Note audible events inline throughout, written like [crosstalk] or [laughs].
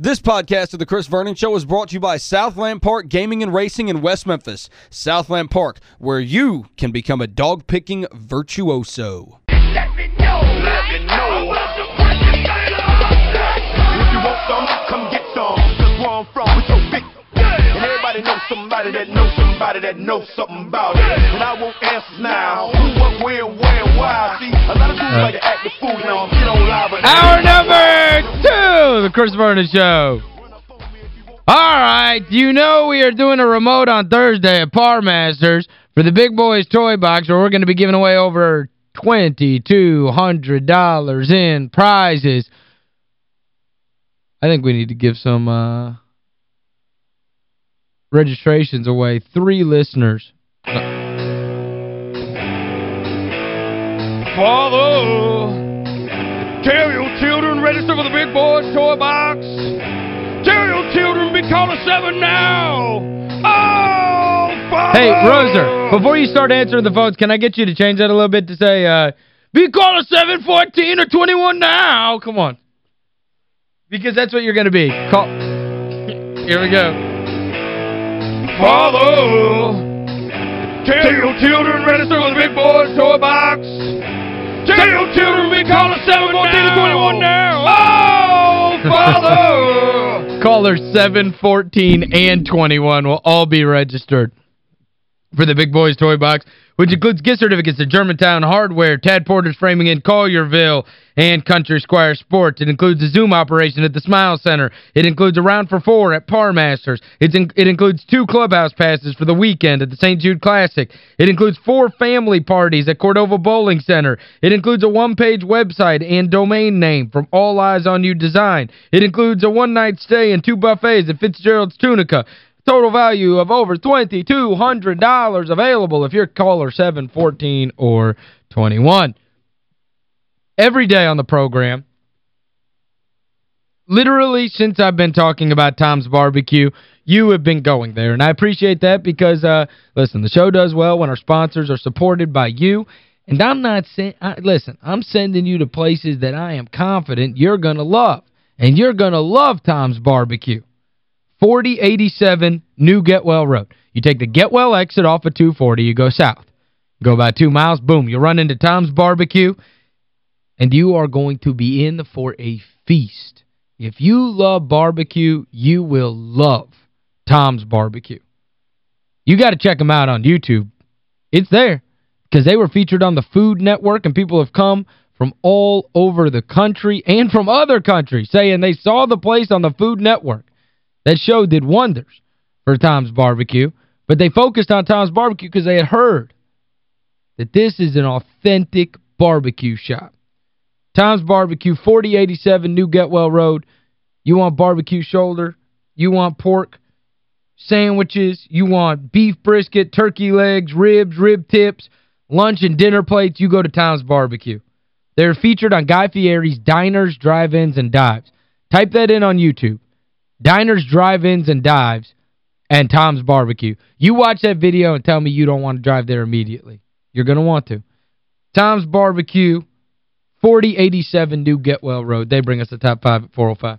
This podcast of the Chris Vernon Show is brought to you by Southland Park Gaming and Racing in West Memphis. Southland Park, where you can become a dog-picking virtuoso. Let me know. Let me know. If you want some, come get some. Cause where I'm from, we so big. And everybody knows somebody that knows somebody that knows something about it. And I want answers now. Who, what, where, where, why. See, a lot of dudes like to act the fool now. Get on live. Hour number two, the Chris Vernon Show. All right, you know we are doing a remote on Thursday at Par Masters for the Big Boys Toy Box where we're going to be giving away over $2,200 in prizes. I think we need to give some uh, registrations away. Three listeners. Father, tell your children register for the Big Boys Toy Box. Tell your children be called a seven now. Oh, Father! Hey, Roser, before you start answering the phones, can I get you to change that a little bit to say, uh, be a 714 or 21 now? Come on. Because that's what you're going to be. Call. Here we go. Father, tell your children register for the Big Boys Toy Box. Tell your children be calling 714 to 21 now. Oh, Father! [laughs] Callers 714 and 21 will all be registered for the Big Boys Toy Box, which includes gift certificates to Germantown Hardware, Tad Porter's Framing in Collierville, and Country Squire Sports. It includes a Zoom operation at the Smile Center. It includes a round for four at Par Masters. It's in, it includes two clubhouse passes for the weekend at the St. Jude Classic. It includes four family parties at Cordova Bowling Center. It includes a one-page website and domain name from All Eyes on You Design. It includes a one-night stay and two buffets at Fitzgerald's Tunica. Total value of over $2,200 available if you're caller 714 or 21. Every day on the program, literally since I've been talking about Tom's Barbecue, you have been going there. And I appreciate that because, uh, listen, the show does well when our sponsors are supported by you. And I'm not saying, listen, I'm sending you to places that I am confident you're going to love. And you're going to love Tom's Barbecue. 4087 New Getwell Road. You take the Getwell exit off of 240, you go south. Go about two miles, boom, you run into Tom's Barbecue, and you are going to be in for a feast. If you love barbecue, you will love Tom's Barbecue. You got to check them out on YouTube. It's there because they were featured on the Food Network, and people have come from all over the country and from other countries saying they saw the place on the Food Network. That show did wonders for Tom's Barbecue, but they focused on Tom's Barbecue because they had heard that this is an authentic barbecue shop. Tom's Barbecue, 4087 New Getwell Road. You want barbecue shoulder? You want pork sandwiches? You want beef brisket, turkey legs, ribs, rib tips, lunch and dinner plates? You go to Tom's Barbecue. They're featured on Guy Fieri's Diners, Drive-Ins, and Dives. Type that in on YouTube. Diners, Drive-Ins, and Dives, and Tom's Barbecue. You watch that video and tell me you don't want to drive there immediately. You're going to want to. Tom's Barbecue, 4087 New Getwell Road. They bring us the top five at 405.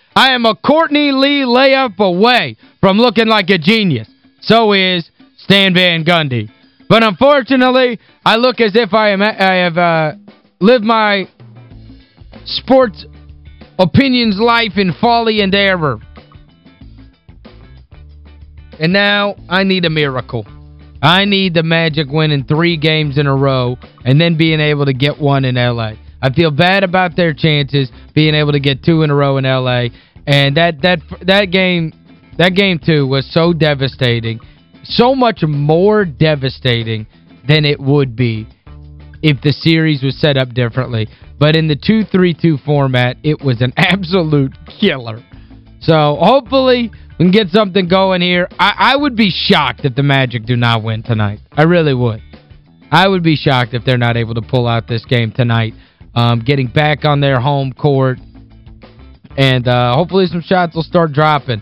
I am a Courtney Lee layup away from looking like a genius. So is Stan Van Gundy. But unfortunately, I look as if I am I have uh, lived my sports opinions life in folly and error. And now I need a miracle. I need the Magic winning three games in a row and then being able to get one in L.A. I feel bad about their chances being able to get two in a row in L.A. And that that that game that game too was so devastating. So much more devastating than it would be if the series was set up differently. But in the 2-3-2 format, it was an [laughs] absolute killer. So hopefully We can get something going here. I, I would be shocked if the Magic do not win tonight. I really would. I would be shocked if they're not able to pull out this game tonight. Um, getting back on their home court. And uh, hopefully some shots will start dropping.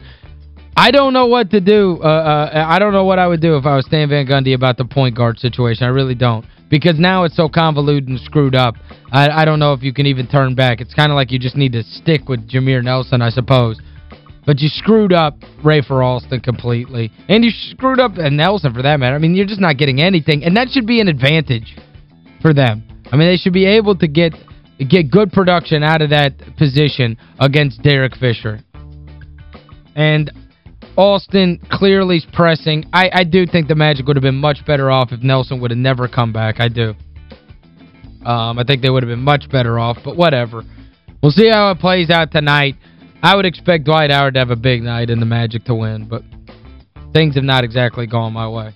I don't know what to do. Uh, uh, I don't know what I would do if I was Stan Van Gundy about the point guard situation. I really don't. Because now it's so convoluted and screwed up. I, I don't know if you can even turn back. It's kind of like you just need to stick with Jameer Nelson, I suppose. But you screwed up Rafer Alston completely. And you screwed up Nelson, for that matter. I mean, you're just not getting anything. And that should be an advantage for them. I mean, they should be able to get get good production out of that position against Derek Fisher. And Alston clearly is pressing. I, I do think the Magic would have been much better off if Nelson would have never come back. I do. Um, I think they would have been much better off, but whatever. We'll see how it plays out tonight. I would expect Dwight Howard to have a big night and the Magic to win, but things have not exactly gone my way.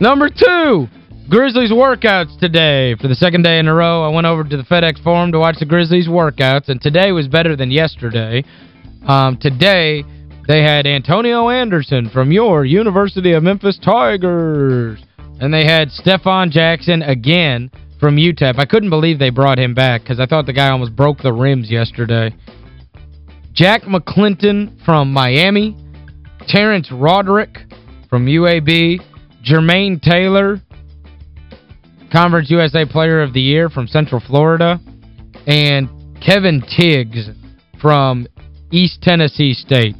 Number two, Grizzlies workouts today. For the second day in a row, I went over to the FedEx Forum to watch the Grizzlies workouts, and today was better than yesterday. Um, today, they had Antonio Anderson from your University of Memphis Tigers. And they had Stefon Jackson again from UTEP. I couldn't believe they brought him back because I thought the guy almost broke the rims yesterday. Jack McClinton from Miami. Terrence Roderick from UAB. Jermaine Taylor, Conference USA Player of the Year from Central Florida. And Kevin Tiggs from East Tennessee State.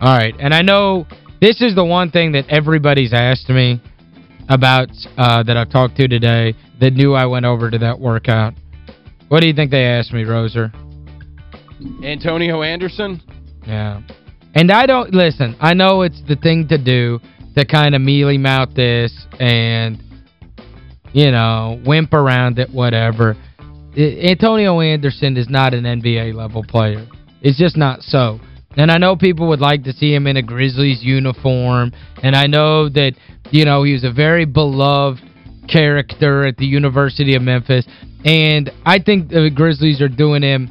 All right, and I know this is the one thing that everybody's asked me about uh, that I've talked to today that knew I went over to that workout. What do you think they asked me, Roser? Antonio Anderson? Yeah. And I don't, listen, I know it's the thing to do to kind of mealy mouth this and, you know, wimp around it, whatever. Antonio Anderson is not an NBA level player. It's just not so. And I know people would like to see him in a Grizzlies uniform. And I know that, you know, he was a very beloved character at the University of Memphis. And I think the Grizzlies are doing him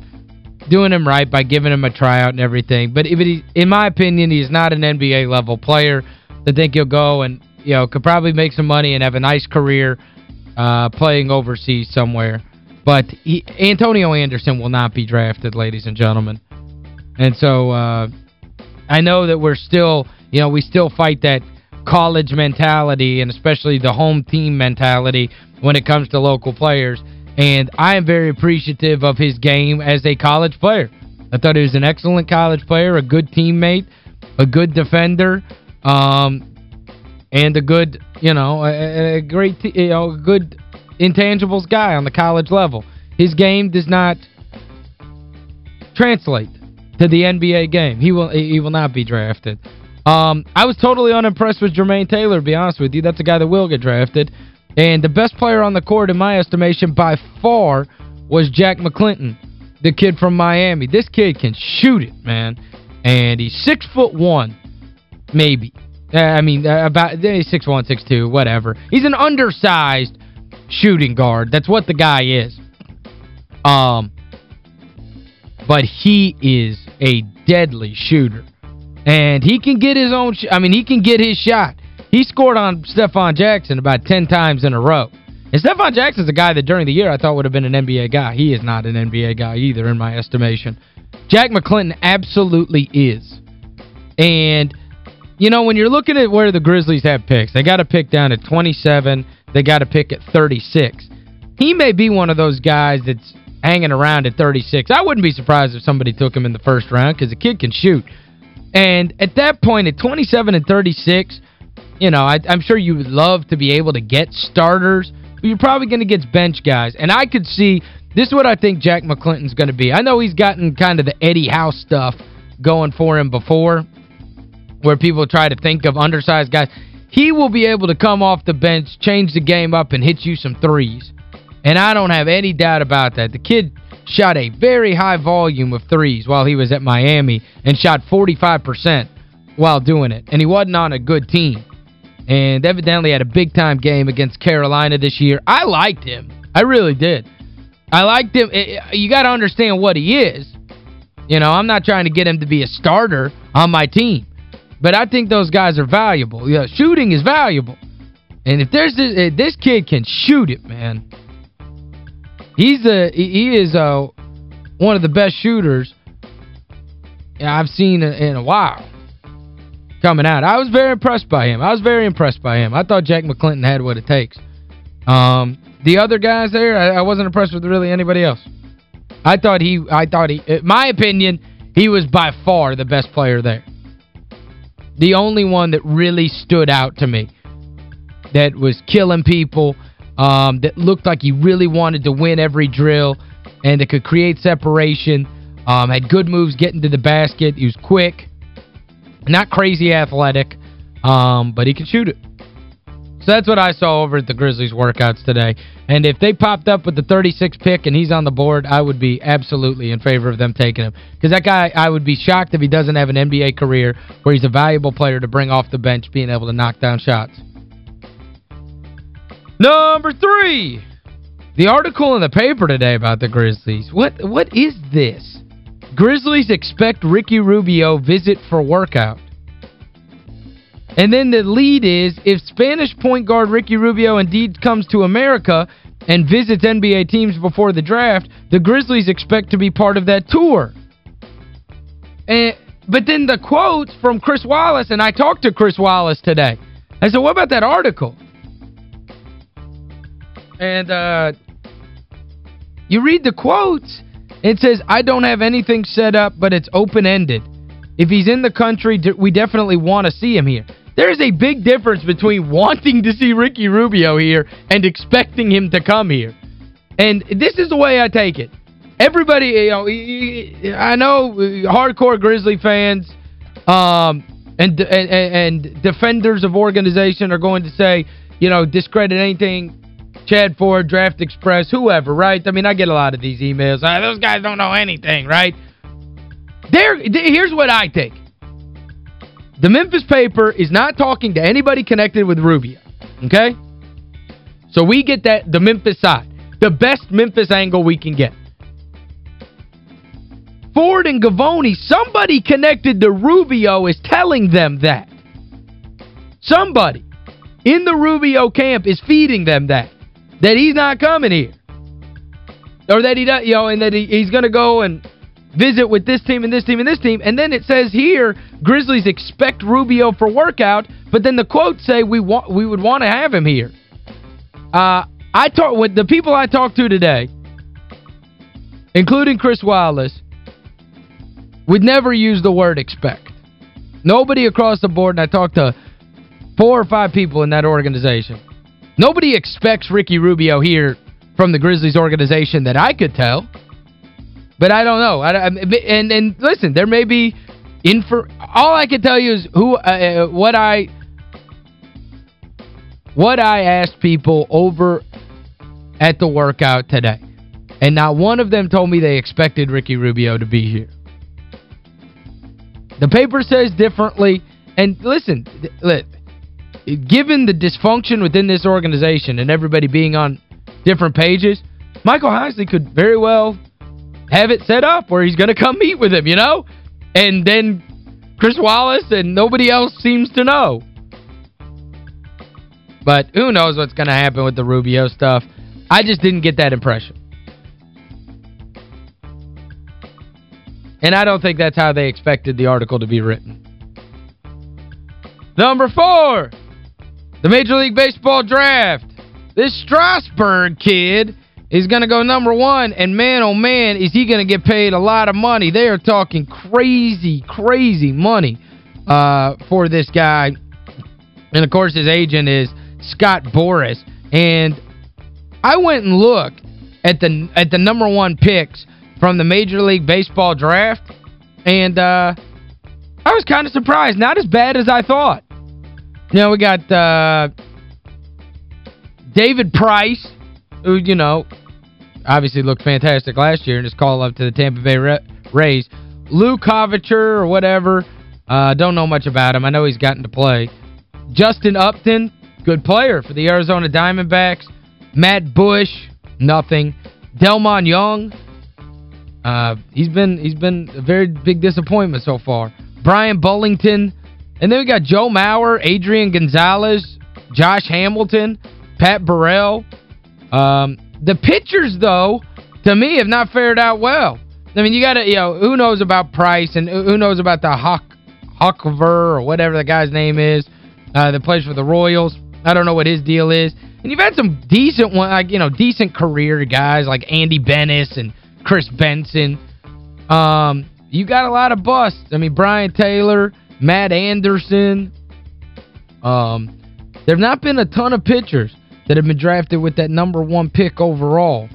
doing him right by giving him a tryout and everything. But if in my opinion, he's not an NBA level player. I think he'll go and, you know, could probably make some money and have a nice career uh, playing overseas somewhere. But he, Antonio Anderson will not be drafted, ladies and gentlemen. And so uh, I know that we're still, you know, we still fight that college mentality and especially the home team mentality when it comes to local players. And I am very appreciative of his game as a college player. I thought he was an excellent college player, a good teammate, a good defender, um, and a good, you know, a, a great, you know, good intangibles guy on the college level. His game does not translate to the NBA game. He will he will not be drafted. Um, I was totally unimpressed with Jermaine Taylor, to be honest with you. That's a guy that will get drafted. And the best player on the court, in my estimation, by far, was Jack McClinton, the kid from Miami. This kid can shoot it, man. And he's six foot one, maybe. Uh, I mean, uh, about he's six one, six two, whatever. He's an undersized shooting guard. That's what the guy is. Um, But he is a deadly shooter. And he can get his own I mean, he can get his shot. He scored on Stefon Jackson about 10 times in a row. And Stefon Jackson's a guy that during the year I thought would have been an NBA guy. He is not an NBA guy either in my estimation. Jack McClinton absolutely is. And, you know, when you're looking at where the Grizzlies have picks, they got a pick down at 27. They got a pick at 36. He may be one of those guys that's hanging around at 36. I wouldn't be surprised if somebody took him in the first round because the kid can shoot. And at that point, at 27 and 36 you know, I, am sure you would love to be able to get starters, but you're probably going to get bench guys. And I could see, this is what I think Jack McClinton's going to be. I know he's gotten kind of the Eddie House stuff going for him before, where people try to think of undersized guys. He will be able to come off the bench, change the game up, and hit you some threes. And I don't have any doubt about that. The kid shot a very high volume of threes while he was at Miami and shot 45% while doing it. And he wasn't on a good team and evidently had a big-time game against Carolina this year. I liked him. I really did. I liked him. Eh, eh, you got to understand what he is. You know, I'm not trying to get him to be a starter on my team. But I think those guys are valuable. Yeah, shooting is valuable. And if there's this, if this kid can shoot it, man. He's a he is a one of the best shooters I've seen in a while coming out. I was very impressed by him. I was very impressed by him. I thought Jack McClinton had what it takes. Um, the other guys there, I, I wasn't impressed with really anybody else. I thought he I thought he my opinion, he was by far the best player there. The only one that really stood out to me that was killing people, um, that looked like he really wanted to win every drill and that could create separation, um, had good moves getting to the basket. He was quick, not crazy athletic, um, but he could shoot it. So that's what I saw over at the Grizzlies workouts today. And if they popped up with the 36 pick and he's on the board, I would be absolutely in favor of them taking him. Because that guy, I would be shocked if he doesn't have an NBA career where he's a valuable player to bring off the bench being able to knock down shots. Number three, the article in the paper today about the Grizzlies. What What is this? Grizzlies expect Ricky Rubio visit for workout. And then the lead is, if Spanish point guard Ricky Rubio indeed comes to America and visits NBA teams before the draft, the Grizzlies expect to be part of that tour. And But then the quotes from Chris Wallace, and I talked to Chris Wallace today. I said, what about that article? And uh, you read the quotes, it says, I don't have anything set up, but it's open-ended. If he's in the country, we definitely want to see him here. There's a big difference between wanting to see Ricky Rubio here and expecting him to come here. And this is the way I take it. Everybody, you know, I know hardcore Grizzly fans um, and, and, and defenders of organization are going to say, you know, discredit anything Chad Ford, Draft Express, whoever, right? I mean, I get a lot of these emails. Ah, those guys don't know anything, right? There, here's what I think. The Memphis paper is not talking to anybody connected with Rubio, okay? So we get that the Memphis side. The best Memphis angle we can get. Ford and Givony, somebody connected to Rubio is telling them that. Somebody in the Rubio camp is feeding them that. That he's not coming here. Or that he does, you know, and that he, he's going to go and visit with this team and this team and this team. And then it says here, Grizzlies expect Rubio for workout, but then the quotes say we want we would want to have him here. Uh, I talk with the people I talked to today, including Chris Wallace, would never use the word expect. Nobody across the board, and I talked to four or five people in that organization. Nobody expects Ricky Rubio here from the Grizzlies organization that I could tell. But I don't know. I, and and listen, there may be infor all I can tell you is who uh, uh, what I what I asked people over at the workout today. And not one of them told me they expected Ricky Rubio to be here. The paper says differently. And listen, given the dysfunction within this organization and everybody being on different pages, Michael Heisley could very well have it set up where he's going to come meet with him, you know? And then Chris Wallace and nobody else seems to know. But who knows what's going to happen with the Rubio stuff. I just didn't get that impression. And I don't think that's how they expected the article to be written. Number four, the Major League Baseball Draft. This Strasburg kid is going to go number one, and man, oh man, is he going to get paid a lot of money. They are talking crazy, crazy money uh, for this guy. And, of course, his agent is Scott Boras. And I went and looked at the at the number one picks from the Major League Baseball draft, and uh, I was kind of surprised. Not as bad as I thought. You know, we got uh, David Price, who, you know, obviously looked fantastic last year in his call up to the Tampa Bay Rays. Lou Kovacher or whatever, uh, don't know much about him. I know he's gotten to play. Justin Upton, good player for the Arizona Diamondbacks. Matt Bush, nothing. Delmon Young, uh, he's been he's been a very big disappointment so far. Bryan Bullington. And then we got Joe Mauer, Adrian Gonzalez, Josh Hamilton, Pat Burrell. Um, the pitchers, though, to me, have not fared out well. I mean, you got to, you know, who knows about Price and who knows about the Huck, Huckver or whatever the guy's name is uh, that plays for the Royals. I don't know what his deal is. And you've had some decent one, like, you know, decent career guys like Andy Benes and Kris Benson. Um, you got a lot of busts. I mean, Brien Taylor, Matt Anderson. Um, there have not been a ton of pitchers that have been drafted with that number one pick overall.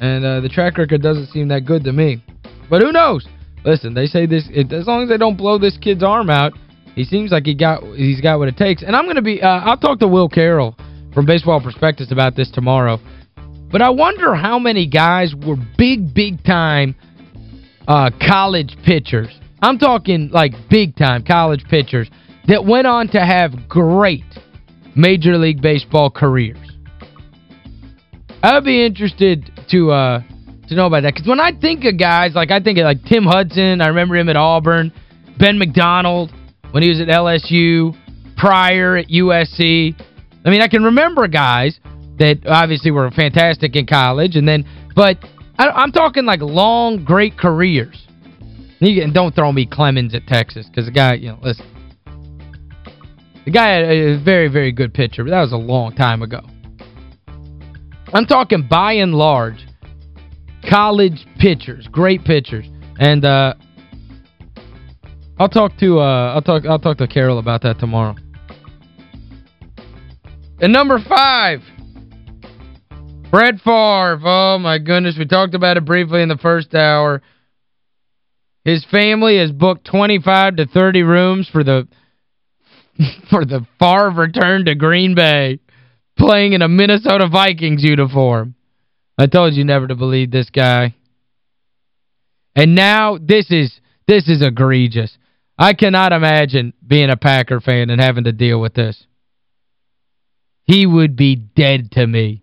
And uh, the track record doesn't seem that good to me. But who knows? Listen, they say this it, as long as they don't blow this kid's arm out, he seems like he got he's got what it takes. And I'm going to be uh, I'll talk to Will Carroll from Baseball Prospectus about this tomorrow. But I wonder how many guys were big, big time uh, college pitchers. I'm talking like big time college pitchers that went on to have great Major League Baseball careers. I'd be interested to uh to know about that because when I think of guys like I think of like Tim Hudson, I remember him at Auburn, Ben McDonald when he was at LSU, Prior at USC. I mean, I can remember guys that obviously were fantastic in college and then but I, am talking like long great careers. And don't throw me Clemens at Texas because the guy, you know, listen. The guy had a very, very good pitcher, but that was a long time ago. I'm talking by and large college pitchers, great pitchers. And uh I'll talk to uh I'll talk I'll talk to Carroll about that tomorrow. And number 5 Brett Favre. Oh, my goodness. We talked about it briefly in the first hour. His family has booked 25 to 30 rooms for the [laughs] for the Favre return to Green Bay playing in a Minnesota Vikings uniform. I told you never to believe this guy. And now this is this is egregious. I cannot imagine being a Packer fan and having to deal with this. He would be dead to me.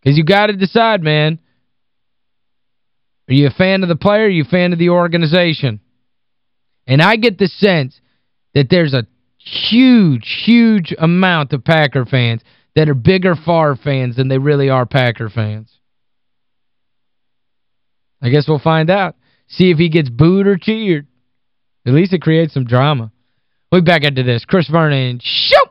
Because you got to decide, man. Are you a fan of the player? Are you a fan of the organization? And I get the sense that there's a huge, huge amount of Packer fans that are bigger Favre fans than they really are Packer fans. I guess we'll find out. See if he gets booed or cheered. At least it creates some drama. Be back into this. Chris Vernon, shoot!